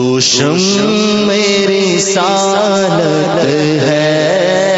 تو شم میری سالت ہے۔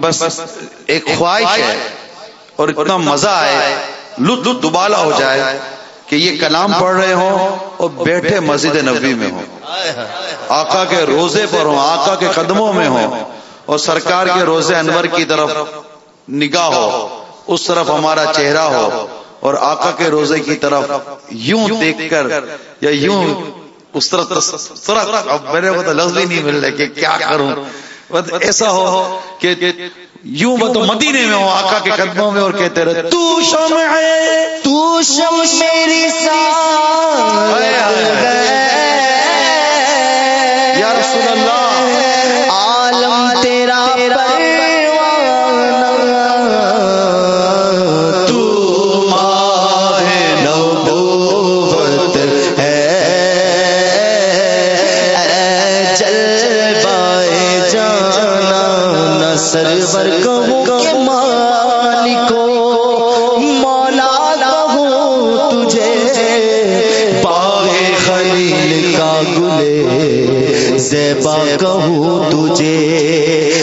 بس ایک خواہش ہے اور اتنا مزہ آئے لطف دوبالا ہو جائے کہ یہ کلام پڑھ رہے ہوں اور بیٹھے مسجد نبی میں ہوں آقا کے روزے پر ہوں آقا کے قدموں میں ہوں اور سرکار کے روزے انور کی طرف نگاہ ہو اس طرف ہمارا چہرہ ہو اور آقا کے روزے کی طرف یوں دیکھ کر یا یوں اس طرح میرے کو تو لفظ ہی نہیں مل رہے کہ کیا کروں ایسا ہو کہ یوں وہ تو مدینے میں ہو آقا کے قدموں میں اور کہتے رہے تو شمع ہے تو شم میری سال۔ کا زیبا کہوں تجھے۔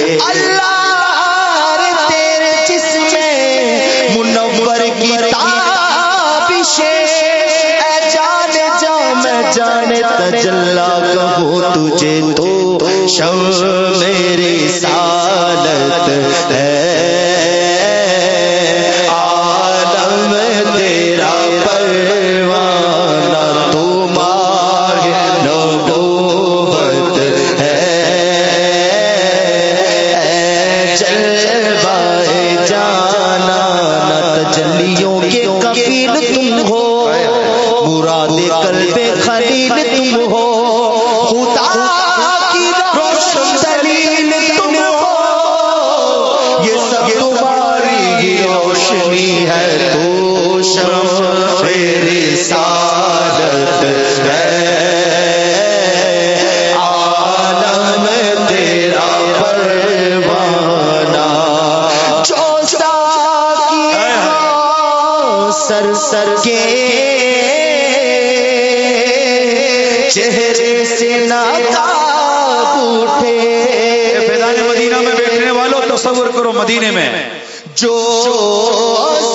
مدینہ والوں تصور کرو مدینے میں۔ جو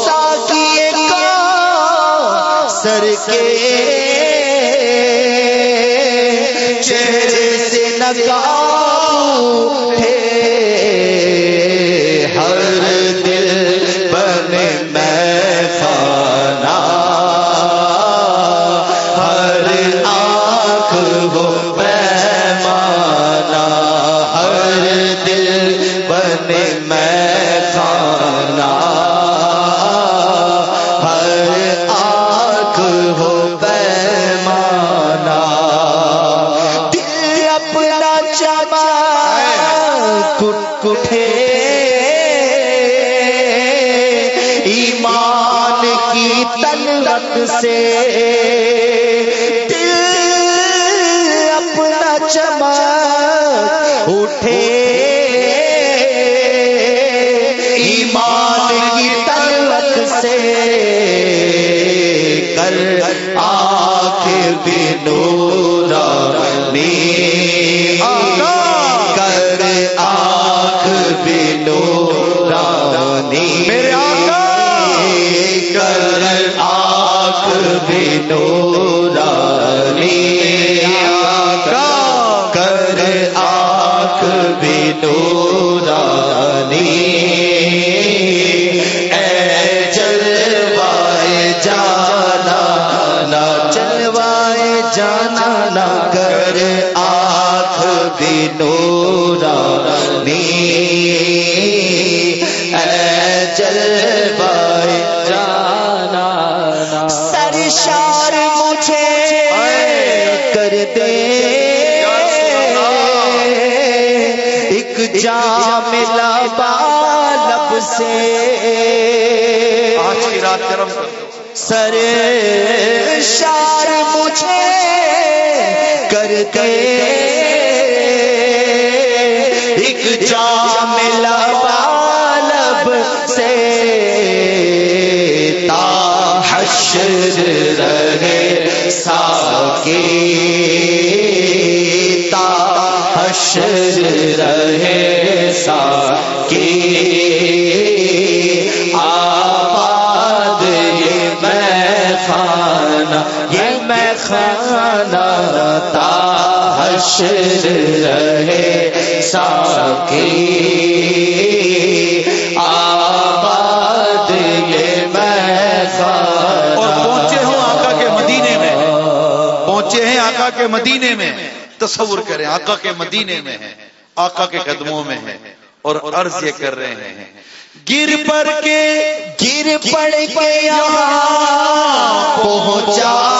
ساکیے کا سر کے چہرے سے نقاب ہے اٹھے۔ ایمان کی تلوت سے کر آنکھ بھی نورا میں کر آنکھ بھی نورا میرے آقا۔ کر آنکھ بھی نورا اے جلوائے جانا سرشار مجھے کر دے۔ ایک جام لبا لب سے۔ آج کی رات کرم سر شار مجھے کر دے۔ ایک جام لبا حشر رہے ساکی۔ آباد یہ میں اور پہنچے ہوں آقا کے مدینے میں۔ پہنچے ہیں آقا کے مدینے میں۔ تصور کریں آقا کے مدینے میں ہیں۔ آقا کے قدموں میں ہیں۔ اور عرض یہ کر رہے ہیں۔ گر پر کے گر پڑ کے یہاں پہنچا۔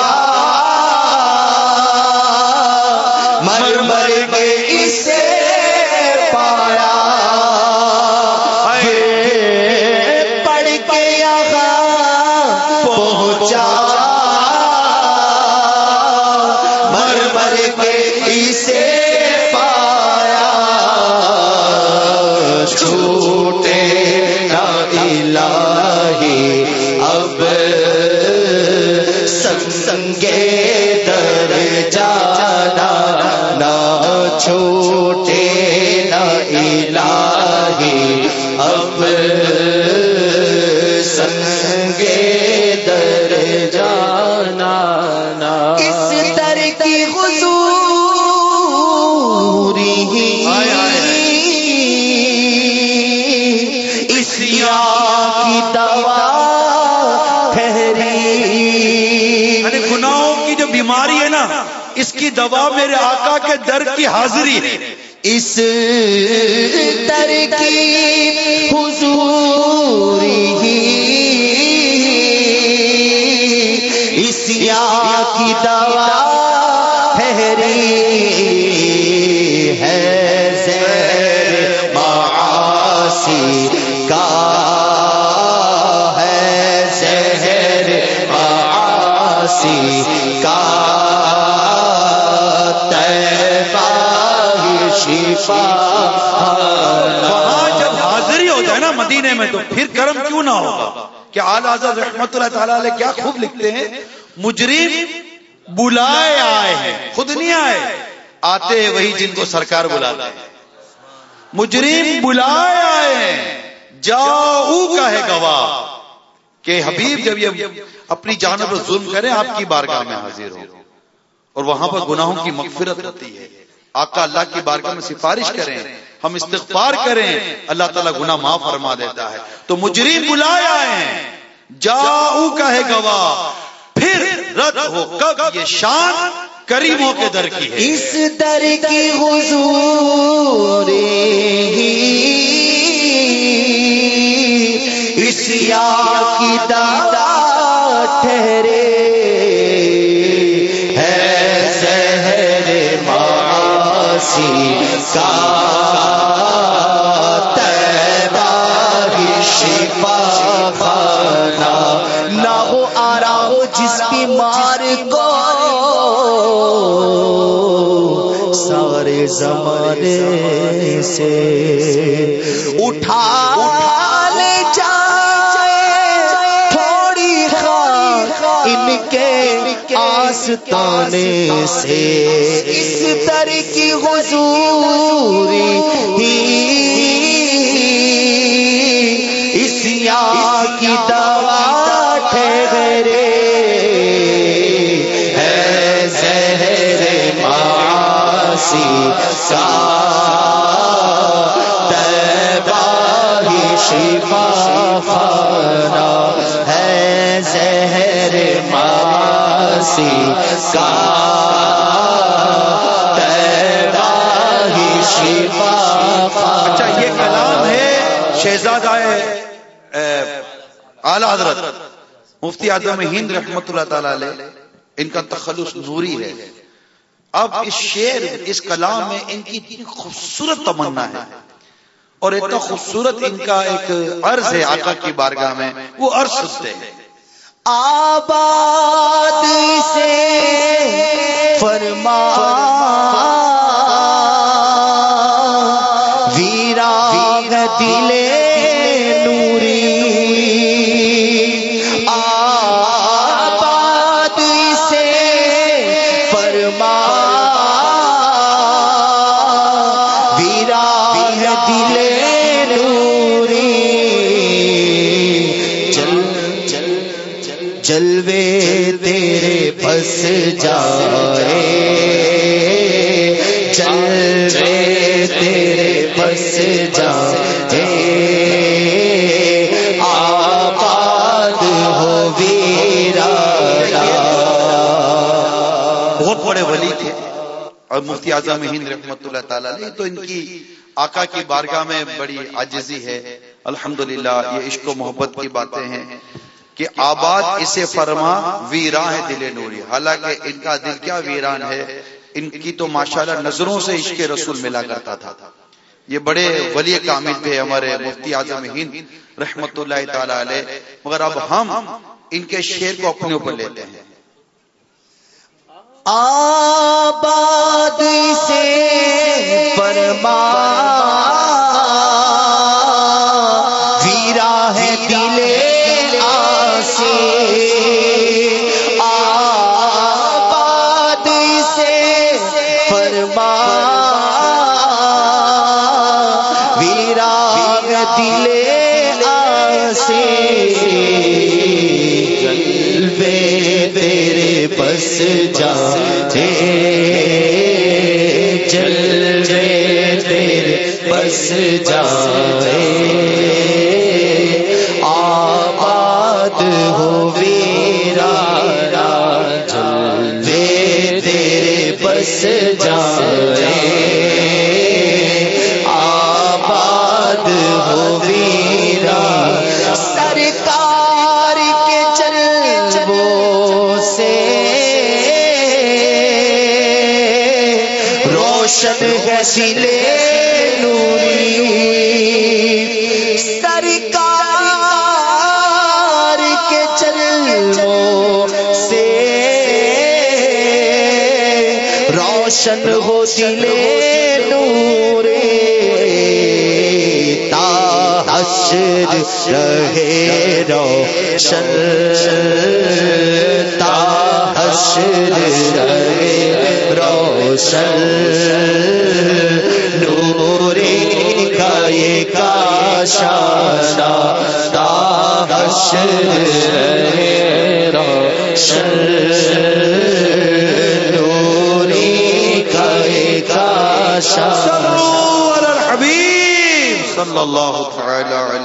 سنگ سنگے در جانا، نہ چھوٹے، نہ الہی۔ اب سنگے در جانا اس در کی حضوری اس یا کی دوا بیماری ہے نا، اس کی دوا میرے آقا کے در کی حاضری۔ ہے اس در کی حضوری ہی، اس یا کی دوا ٹھہری ہے زہر معاصی کا۔ میں تو پھر کرم کیوں نہ ہوگا؟ کہ آل آزاد رحمت اللہ تعالیٰ علیہ کیا خوب لکھتے ہیں؟ مجرم بلائے آئے ہیں، خود نہیں آئے، آتے ہیں وہی جن کو سرکار بلاتا ہے۔ مجرم بلائے آئے ہیں، جاؤ کا ہے گواہ۔ کہ حبیب جب یہ اپنی جانب پر ظلم کرے، آپ کی بارگاہ میں حاضر ہو۔ اور وہاں پر گناہوں کی مغفرت ہوتی ہے۔ آقا اللہ کی بارگاہ میں سفارش کریں۔ ہم استغفار کریں، اللہ تعالیٰ گناہ معاف فرما دیتا ہے۔ تو مجرم بلائے آئے ہیں۔ جاؤ کا ہے گواہ۔ پھر رد ہو، کب؟ یہ شان کریموں کے در کی ہے۔ اس در کی حضوری اس یا کی دادا ٹھہرے۔ معاصی کا نہ ہو آرا ہو جس بیمار کو سارے زمانے سے اٹھا لے جائے تھوڑی خواہ ان کے آستانے سے اس در کی حضوری دنیا کی دوا ٹھہرے ہے زہر پاسی سا شفا ہے سا اچھا یہ کلام ہے، شہزادہ اعلی حضرت، مفتی اعظم ہند رحمت اللہ تعالی علیہ، ان کا تخلص نوری ہے۔ اب اس شعر، اس کلام میں ان کی اتنی خوبصورت تمنا ہے۔ اور اتنا خوبصورت ان کا ایک عرض ہے آقا کی بارگاہ میں، وہ عرض سنتے ہیں۔ آباد سے فرما تیرے بس جائے۔ جلوے تیرے بس جائے۔ آباد ہو ویرا بہت بڑے ولی تھے۔ اور مفتی اعظم ہند رحمت اللہ تعالی علیہ، تو ان کی آقا کی بارگاہ میں بڑی عاجزی ہے۔ الحمدللہ، یہ عشق و محبت کی باتیں ہیں۔ کہ آباد اسے فرما ویران ہے دل نوری۔ حالانکہ ان کا دل کیا ویران ہے؟ ان کی تو ماشاءاللہ نظروں سے عشق رسول ملا کرتا تھا۔ یہ بڑے ولی کامل تھے ہمارے مفتی اعظم ہند رحمت اللہ تعالی علیہ۔ مگر اب ہم ان کے شعر کو اپنے اوپر لیتے ہیں۔ آباد سے فرما بس جائے آباد ہو ویرا جلوے تیرے بس جائے روشن ہے سلے نوری سرکار کے چلو سے روشن ہو دلے نورے تا حشر رہے روشن تا حشر روشن نورے کا یہ کاشانہ تا حشر رہے روشن نوری کا یہ کاشانہ صلو علی الحبیب صلی اللہ تعالی علی محمد